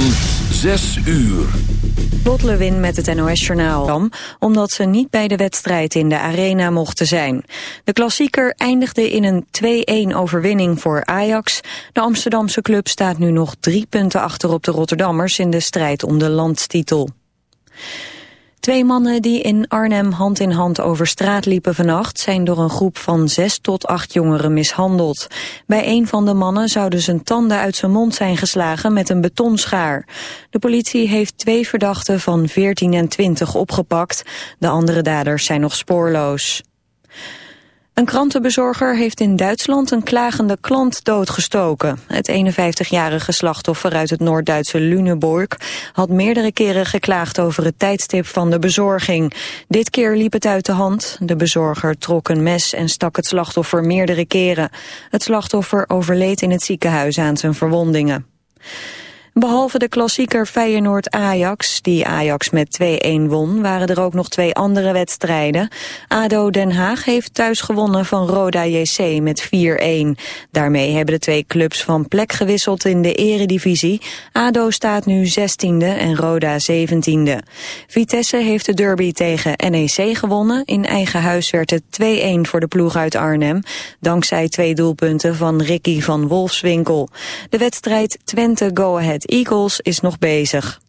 van 6 uur. Lot Lewin met het NOS-journaal. Omdat ze niet bij de wedstrijd in de arena mochten zijn. De klassieker eindigde in een 2-1 overwinning voor Ajax. De Amsterdamse club staat nu nog drie punten achter op de Rotterdammers... in de strijd om de landstitel. Twee mannen die in Arnhem hand in hand over straat liepen vannacht... zijn door een groep van zes tot acht jongeren mishandeld. Bij een van de mannen zouden zijn tanden uit zijn mond zijn geslagen met een betonschaar. De politie heeft twee verdachten van 14 en 20 opgepakt. De andere daders zijn nog spoorloos. Een krantenbezorger heeft in Duitsland een klagende klant doodgestoken. Het 51-jarige slachtoffer uit het Noord-Duitse Lüneburg had meerdere keren geklaagd over het tijdstip van de bezorging. Dit keer liep het uit de hand. De bezorger trok een mes en stak het slachtoffer meerdere keren. Het slachtoffer overleed in het ziekenhuis aan zijn verwondingen. Behalve de klassieker Feyenoord-Ajax, die Ajax met 2-1 won, waren er ook nog twee andere wedstrijden. ADO Den Haag heeft thuis gewonnen van Roda JC met 4-1. Daarmee hebben de twee clubs van plek gewisseld in de eredivisie. ADO staat nu 16e en Roda 17e. Vitesse heeft de derby tegen NEC gewonnen. In eigen huis werd het 2-1 voor de ploeg uit Arnhem, dankzij twee doelpunten van Ricky van Wolfswinkel. De wedstrijd Twente-Go Ahead Eagles is nog bezig.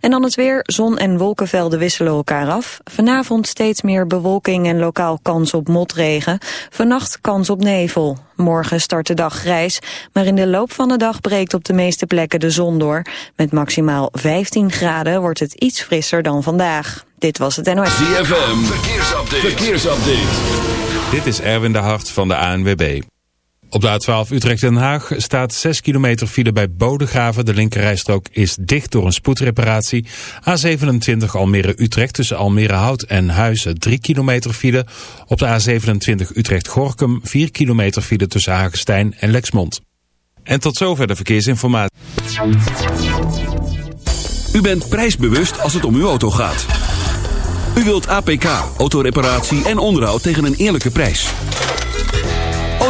En dan het weer. Zon en wolkenvelden wisselen elkaar af. Vanavond steeds meer bewolking en lokaal kans op motregen. Vannacht kans op nevel. Morgen start de dag grijs, maar in de loop van de dag breekt op de meeste plekken de zon door. Met maximaal 15 graden wordt het iets frisser dan vandaag. Dit was het NOS. ZFM, verkeersupdate. verkeersupdate. Dit is Erwin de Hart van de ANWB. Op de A12 Utrecht-Den Haag staat 6 kilometer file bij Bodegraven. De linkerrijstrook is dicht door een spoedreparatie. A27 Almere-Utrecht tussen Almere-Hout en Huizen 3 kilometer file. Op de A27 Utrecht-Gorkum 4 kilometer file tussen Hagestein en Lexmond. En tot zover de verkeersinformatie. U bent prijsbewust als het om uw auto gaat. U wilt APK, autoreparatie en onderhoud tegen een eerlijke prijs.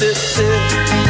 zit zit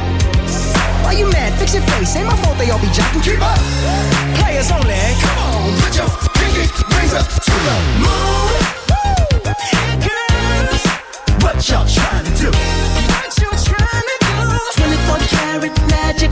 Why you mad? Fix your face. Ain't my fault they all be jocking. Keep up. Players only. Come on, put your pinky rings up to the moon. What y'all trying to do? What you trying to do? 24 karat magic